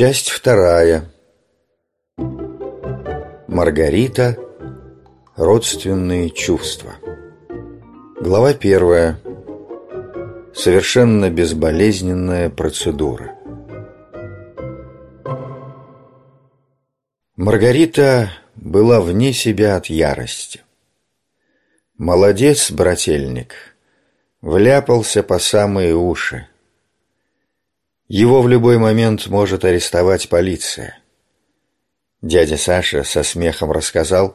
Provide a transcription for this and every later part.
Часть вторая. Маргарита. Родственные чувства. Глава первая. Совершенно безболезненная процедура. Маргарита была вне себя от ярости. Молодец, брательник, вляпался по самые уши. Его в любой момент может арестовать полиция. Дядя Саша со смехом рассказал,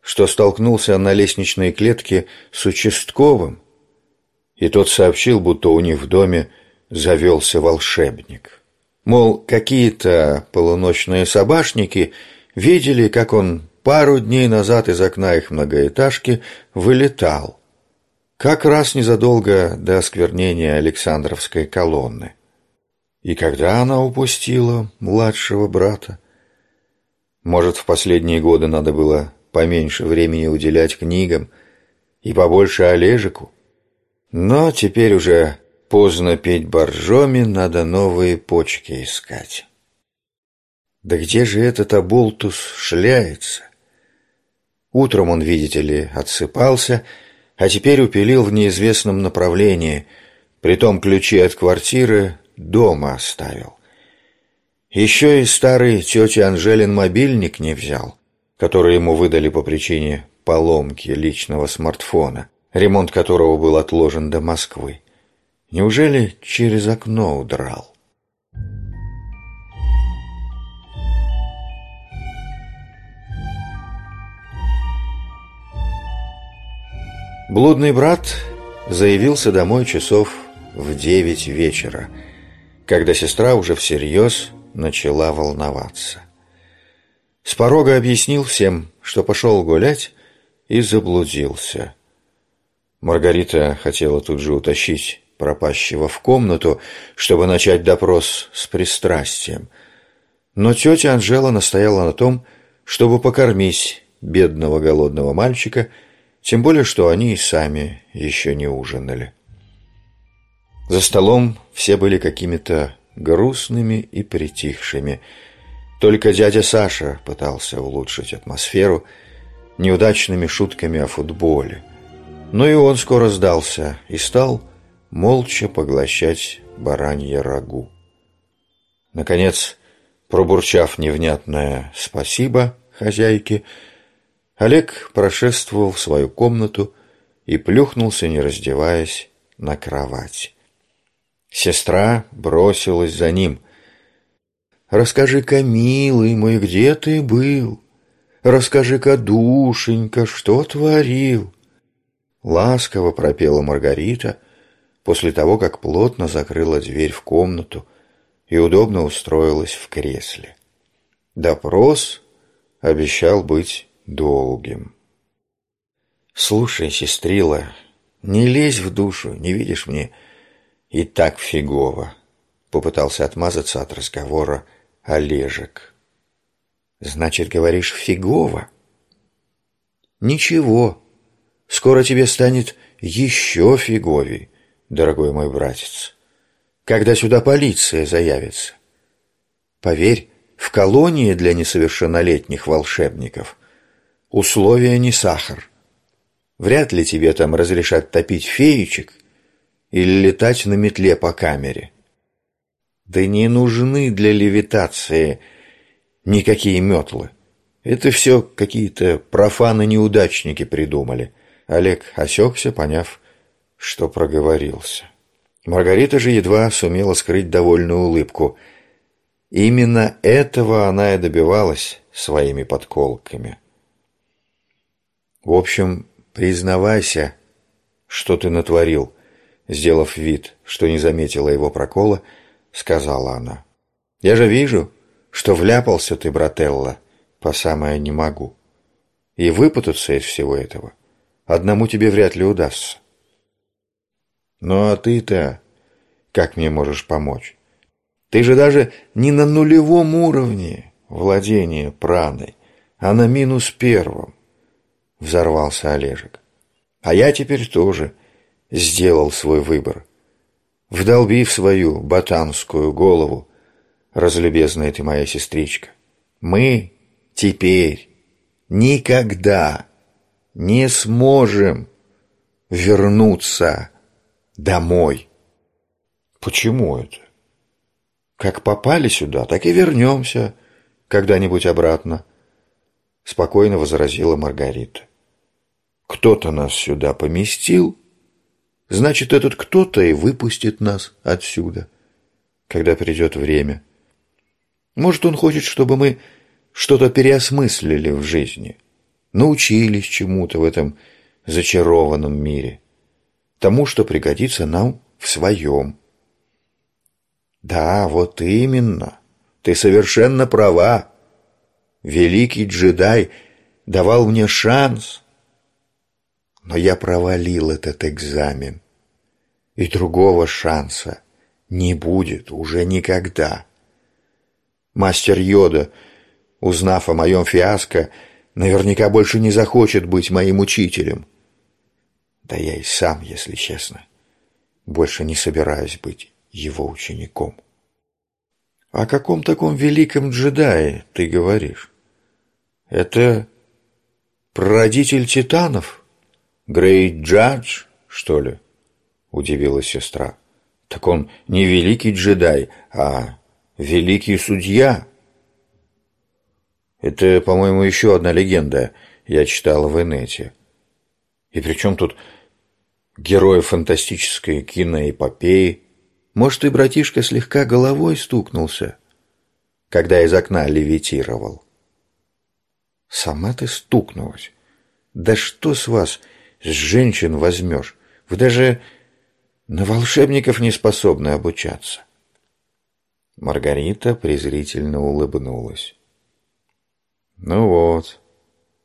что столкнулся на лестничной клетке с участковым, и тот сообщил, будто у них в доме завелся волшебник. Мол, какие-то полуночные собашники видели, как он пару дней назад из окна их многоэтажки вылетал, как раз незадолго до осквернения Александровской колонны. И когда она упустила младшего брата? Может, в последние годы надо было поменьше времени уделять книгам и побольше Олежику? Но теперь уже поздно петь боржоми, надо новые почки искать. Да где же этот оболтус шляется? Утром он, видите ли, отсыпался, а теперь упилил в неизвестном направлении, притом ключи от квартиры дома оставил. Еще и старый тети Анжелин мобильник не взял, который ему выдали по причине поломки личного смартфона, ремонт которого был отложен до Москвы. Неужели через окно удрал? Блудный брат заявился домой часов в девять вечера – когда сестра уже всерьез начала волноваться. С порога объяснил всем, что пошел гулять и заблудился. Маргарита хотела тут же утащить пропащего в комнату, чтобы начать допрос с пристрастием. Но тетя Анжела настояла на том, чтобы покормить бедного голодного мальчика, тем более, что они и сами еще не ужинали. За столом все были какими-то грустными и притихшими. Только дядя Саша пытался улучшить атмосферу неудачными шутками о футболе. Но и он скоро сдался и стал молча поглощать баранье рагу. Наконец, пробурчав невнятное «спасибо» хозяйке, Олег прошествовал в свою комнату и плюхнулся, не раздеваясь, на кровать. Сестра бросилась за ним. «Расскажи-ка, милый мой, где ты был? Расскажи-ка, душенька, что творил?» Ласково пропела Маргарита после того, как плотно закрыла дверь в комнату и удобно устроилась в кресле. Допрос обещал быть долгим. «Слушай, сестрила, не лезь в душу, не видишь мне...» И так фигово. Попытался отмазаться от разговора Олежек. Значит, говоришь, фигово? Ничего. Скоро тебе станет еще фиговей, дорогой мой братец. Когда сюда полиция заявится. Поверь, в колонии для несовершеннолетних волшебников условия не сахар. Вряд ли тебе там разрешат топить феечек или летать на метле по камере. Да не нужны для левитации никакие метлы. Это все какие-то профаны-неудачники придумали. Олег осекся, поняв, что проговорился. Маргарита же едва сумела скрыть довольную улыбку. Именно этого она и добивалась своими подколками. В общем, признавайся, что ты натворил, Сделав вид, что не заметила его прокола, сказала она. «Я же вижу, что вляпался ты, брателла, по самое не могу. И выпутаться из всего этого одному тебе вряд ли удастся. Ну а ты-то как мне можешь помочь? Ты же даже не на нулевом уровне владения праной, а на минус первом, взорвался Олежек. А я теперь тоже сделал свой выбор. Вдолбив свою ботанскую голову разлюбезная ты моя сестричка, мы теперь никогда не сможем вернуться домой. Почему это? Как попали сюда, так и вернемся когда-нибудь обратно, спокойно возразила Маргарита. Кто-то нас сюда поместил, значит, этот кто-то и выпустит нас отсюда, когда придет время. Может, он хочет, чтобы мы что-то переосмыслили в жизни, научились чему-то в этом зачарованном мире, тому, что пригодится нам в своем. Да, вот именно. Ты совершенно права. Великий джедай давал мне шанс, но я провалил этот экзамен. И другого шанса не будет уже никогда. Мастер Йода, узнав о моем фиаско, наверняка больше не захочет быть моим учителем. Да я и сам, если честно, больше не собираюсь быть его учеником. О каком таком великом джедае ты говоришь? Это прародитель титанов? Грейт Джадж, что ли? Удивилась сестра. Так он не великий джедай, а великий судья. Это, по-моему, еще одна легенда, я читала в инете. И при чем тут герои фантастической киноэпопеи? Может, и братишка слегка головой стукнулся, когда из окна левитировал. Сама ты стукнулась. Да что с вас, с женщин возьмешь? Вы даже на волшебников не способны обучаться. Маргарита презрительно улыбнулась. Ну вот,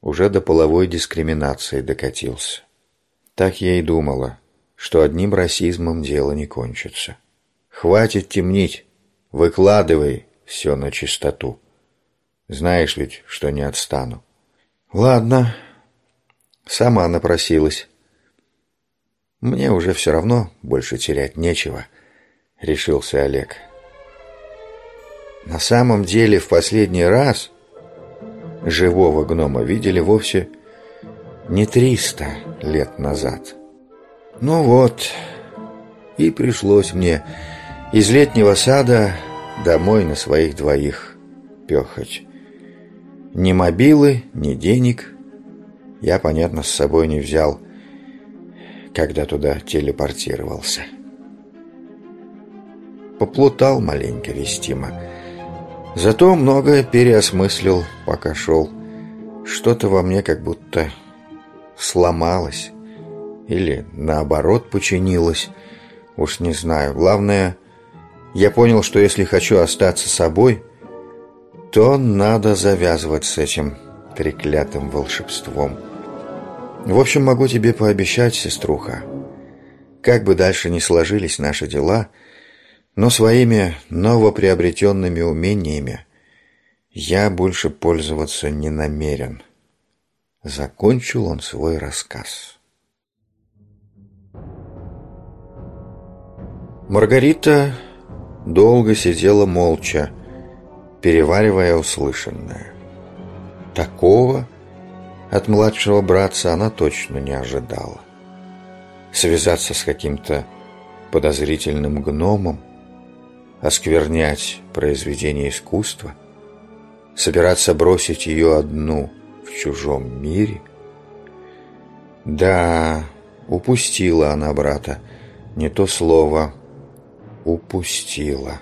уже до половой дискриминации докатился. Так я и думала, что одним расизмом дело не кончится. Хватит темнить, выкладывай все на чистоту. Знаешь ведь, что не отстану. Ладно, сама напросилась. Мне уже все равно больше терять нечего, решился Олег. На самом деле в последний раз живого гнома видели вовсе не триста лет назад. Ну вот, и пришлось мне из летнего сада домой на своих двоих пехать. Ни мобилы, ни денег я, понятно, с собой не взял, когда туда телепортировался. Поплутал маленько вестимо. Зато многое переосмыслил, пока шел. Что-то во мне как будто сломалось. Или наоборот починилось. Уж не знаю. Главное, я понял, что если хочу остаться собой, то надо завязывать с этим треклятым волшебством. В общем, могу тебе пообещать, сеструха, как бы дальше ни сложились наши дела, но своими новоприобретенными умениями я больше пользоваться не намерен. Закончил он свой рассказ. Маргарита долго сидела молча, переваривая услышанное. Такого от младшего братца она точно не ожидала. Связаться с каким-то подозрительным гномом, осквернять произведение искусства, собираться бросить ее одну в чужом мире? Да, упустила она брата, не то слово упустила.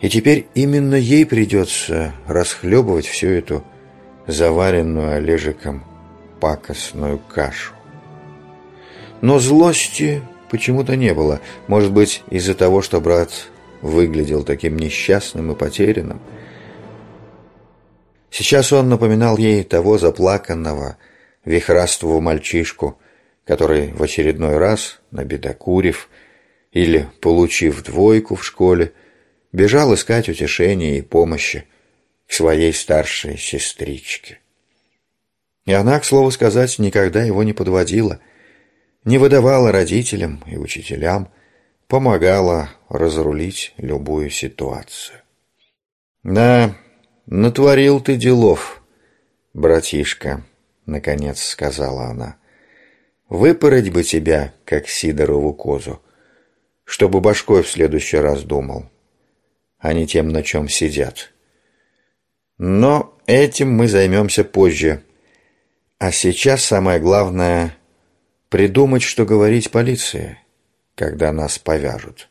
И теперь именно ей придется расхлебывать всю эту заваренную Олежиком пакостную кашу. Но злости почему-то не было. Может быть, из-за того, что брат выглядел таким несчастным и потерянным. Сейчас он напоминал ей того заплаканного, вихрастого мальчишку, который в очередной раз, набедокурив, или, получив двойку в школе, бежал искать утешения и помощи своей старшей сестричке. И она, к слову сказать, никогда его не подводила, не выдавала родителям и учителям, помогала разрулить любую ситуацию. «Да, натворил ты делов, братишка», — наконец сказала она. «Выпороть бы тебя, как Сидорову козу, чтобы башкой в следующий раз думал, а не тем, на чем сидят. Но этим мы займемся позже. А сейчас самое главное — придумать, что говорить полиции, когда нас повяжут.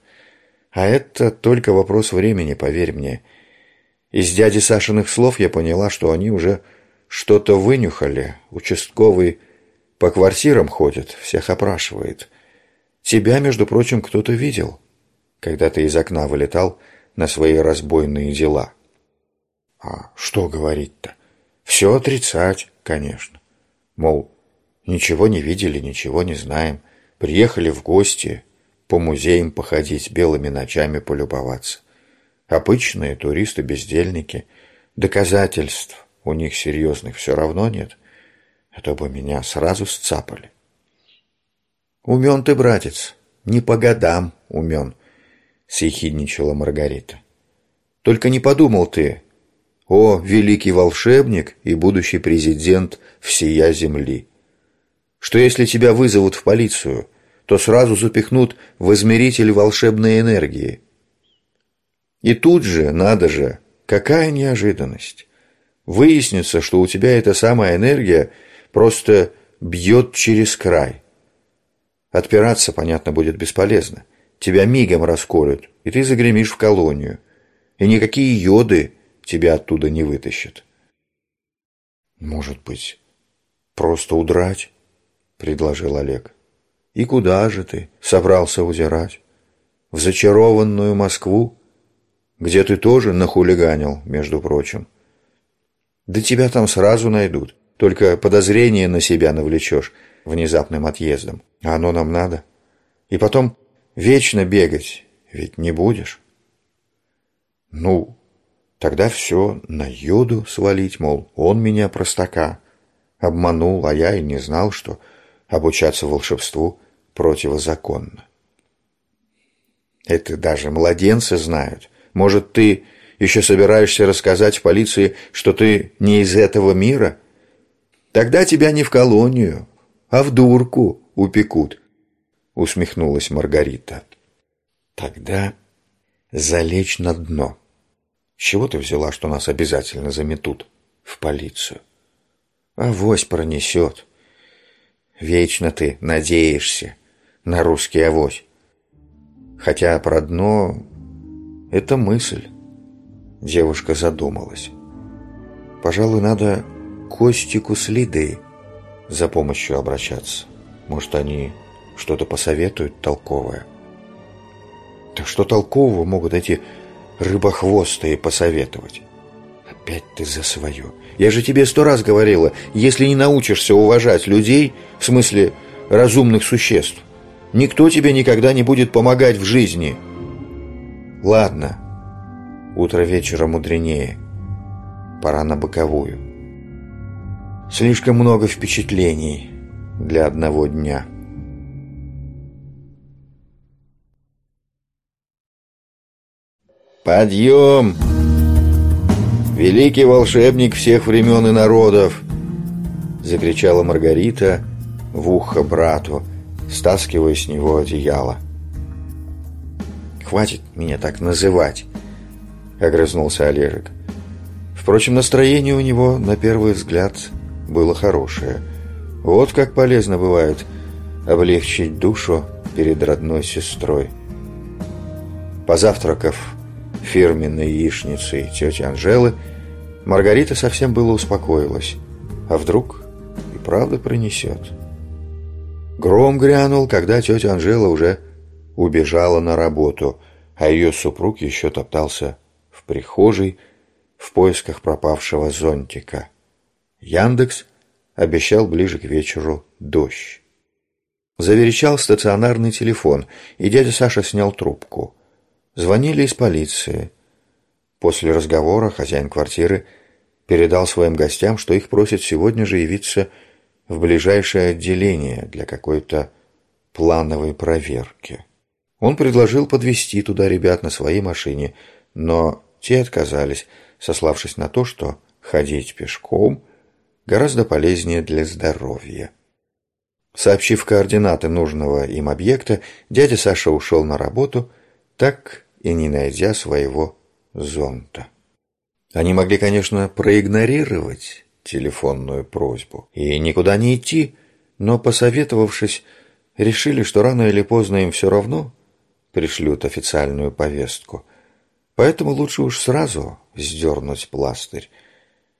А это только вопрос времени, поверь мне. Из дяди Сашиных слов я поняла, что они уже что-то вынюхали. Участковый по квартирам ходит, всех опрашивает. Тебя, между прочим, кто-то видел, когда ты из окна вылетал на свои разбойные дела. А что говорить-то? Все отрицать, конечно. Мол, ничего не видели, ничего не знаем. Приехали в гости, по музеям походить, белыми ночами полюбоваться. Обычные туристы-бездельники. Доказательств у них серьезных все равно нет. А то бы меня сразу сцапали. Умен ты, братец, не по годам умен, съехидничала Маргарита. Только не подумал ты, о, великий волшебник и будущий президент всея земли, что если тебя вызовут в полицию, то сразу запихнут в измеритель волшебной энергии. И тут же, надо же, какая неожиданность. Выяснится, что у тебя эта самая энергия просто бьет через край. Отпираться, понятно, будет бесполезно. Тебя мигом расколют, и ты загремишь в колонию. И никакие йоды тебя оттуда не вытащат. «Может быть, просто удрать?» — предложил Олег. «И куда же ты собрался удирать? В зачарованную Москву, где ты тоже нахулиганил, между прочим. Да тебя там сразу найдут, только подозрение на себя навлечешь внезапным отъездом. А оно нам надо. И потом вечно бегать ведь не будешь. Ну, тогда все на Йоду свалить, мол, он меня простака обманул, а я и не знал, что обучаться волшебству противозаконно. Это даже младенцы знают. Может, ты еще собираешься рассказать полиции, что ты не из этого мира? Тогда тебя не в колонию, а в дурку упекут, усмехнулась Маргарита. Тогда залечь на дно. Чего ты взяла, что нас обязательно заметут в полицию? Авось пронесет. Вечно ты надеешься на русский авось. Хотя про дно — это мысль. Девушка задумалась. Пожалуй, надо Костику с Лидой за помощью обращаться. Может, они что-то посоветуют толковое. Так что толкового могут эти рыбохвостые посоветовать? Опять ты за свое. Я же тебе сто раз говорила, если не научишься уважать людей, в смысле разумных существ, никто тебе никогда не будет помогать в жизни. Ладно, утро вечера мудренее. Пора на боковую. Слишком много впечатлений для одного дня. «Подъем!» «Великий волшебник всех времен и народов!» Закричала Маргарита в ухо брату, стаскивая с него одеяло. «Хватит меня так называть!» Огрызнулся Олежек. Впрочем, настроение у него, на первый взгляд, было хорошее. Вот как полезно бывает облегчить душу перед родной сестрой. Позавтракав фирменной яичницей тети Анжелы, Маргарита совсем было успокоилась. А вдруг и правда принесет? Гром грянул, когда тетя Анжела уже убежала на работу, а ее супруг еще топтался в прихожей в поисках пропавшего зонтика. Яндекс обещал ближе к вечеру дождь. Заверещал стационарный телефон, и дядя Саша снял трубку. Звонили из полиции. После разговора хозяин квартиры передал своим гостям, что их просят сегодня же явиться в ближайшее отделение для какой-то плановой проверки. Он предложил подвезти туда ребят на своей машине, но те отказались, сославшись на то, что ходить пешком гораздо полезнее для здоровья. Сообщив координаты нужного им объекта, дядя Саша ушел на работу, так и не найдя своего зонта. Они могли, конечно, проигнорировать телефонную просьбу и никуда не идти, но, посоветовавшись, решили, что рано или поздно им все равно пришлют официальную повестку. Поэтому лучше уж сразу сдернуть пластырь,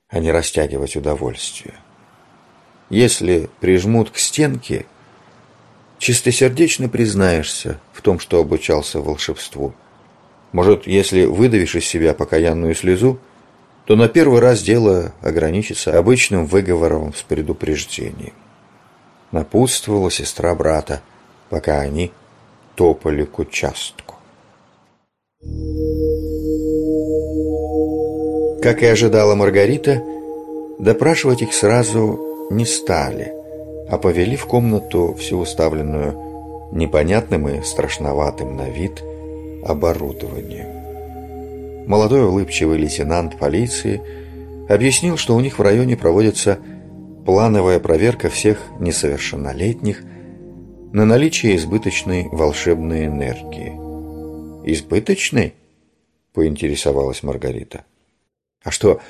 а не растягивать удовольствие. Если прижмут к стенке, чистосердечно признаешься в том, что обучался волшебству. Может, если выдавишь из себя покаянную слезу, то на первый раз дело ограничится обычным выговором с предупреждением. Напутствовала сестра брата, пока они топали к участку. Как и ожидала Маргарита, допрашивать их сразу не стали, а повели в комнату, всю уставленную непонятным и страшноватым на вид оборудованием. Молодой улыбчивый лейтенант полиции объяснил, что у них в районе проводится плановая проверка всех несовершеннолетних на наличие избыточной волшебной энергии. «Избыточной?» – поинтересовалась Маргарита. «А что,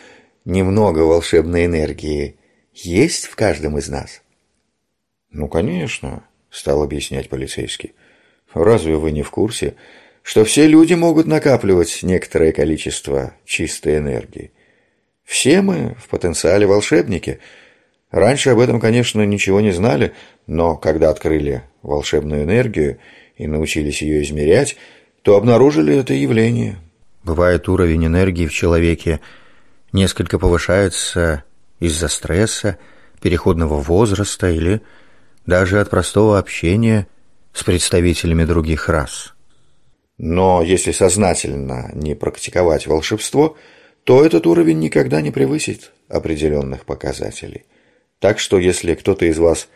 немного волшебной энергии есть в каждом из нас? Ну, конечно, стал объяснять полицейский. Разве вы не в курсе, что все люди могут накапливать некоторое количество чистой энергии? Все мы в потенциале волшебники. Раньше об этом, конечно, ничего не знали, но когда открыли волшебную энергию и научились ее измерять, то обнаружили это явление. Бывает уровень энергии в человеке несколько повышается из-за стресса, переходного возраста или даже от простого общения с представителями других рас. Но если сознательно не практиковать волшебство, то этот уровень никогда не превысит определенных показателей. Так что если кто-то из вас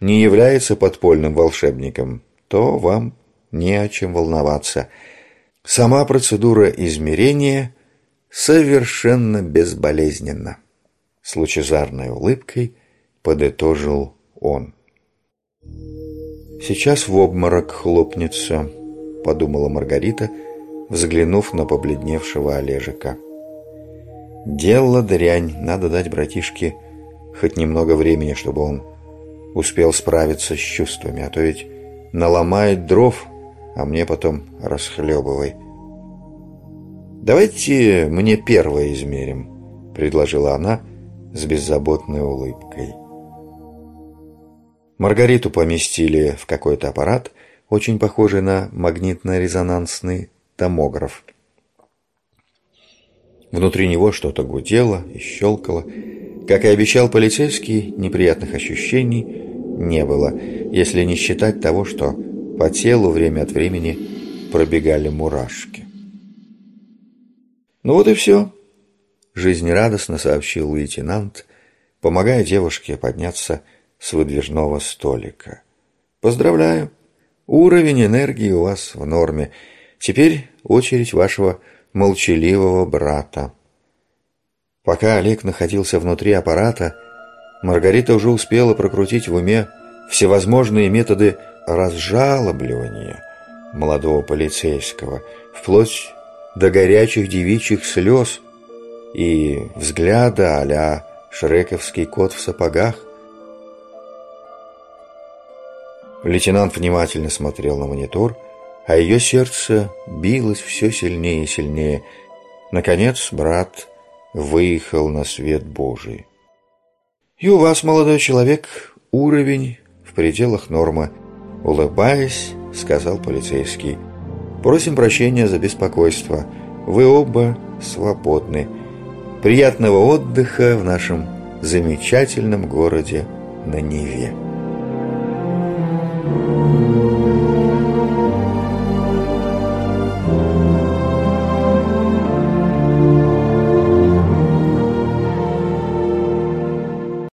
не является подпольным волшебником, то вам не о чем волноваться. Сама процедура измерения совершенно безболезненна. С лучезарной улыбкой подытожил он. «Сейчас в обморок хлопнется», — подумала Маргарита, взглянув на побледневшего Олежика. «Дело дрянь, надо дать братишке хоть немного времени, чтобы он успел справиться с чувствами, а то ведь наломает дров, а мне потом расхлебывай». «Давайте мне первое измерим», — предложила она, с беззаботной улыбкой. Маргариту поместили в какой-то аппарат, очень похожий на магнитно-резонансный томограф. Внутри него что-то гудело и щелкало. Как и обещал полицейский, неприятных ощущений не было, если не считать того, что по телу время от времени пробегали мурашки. Ну вот и все жизнерадостно сообщил лейтенант, помогая девушке подняться с выдвижного столика. «Поздравляю! Уровень энергии у вас в норме. Теперь очередь вашего молчаливого брата». Пока Олег находился внутри аппарата, Маргарита уже успела прокрутить в уме всевозможные методы разжалобливания молодого полицейского, вплоть до горячих девичьих слез, и взгляда а-ля шрековский кот в сапогах. Лейтенант внимательно смотрел на монитор, а ее сердце билось все сильнее и сильнее. Наконец брат выехал на свет Божий. «И у вас, молодой человек, уровень в пределах нормы», — улыбаясь, сказал полицейский. «Просим прощения за беспокойство. Вы оба свободны». Приятного отдыха в нашем замечательном городе на Неве.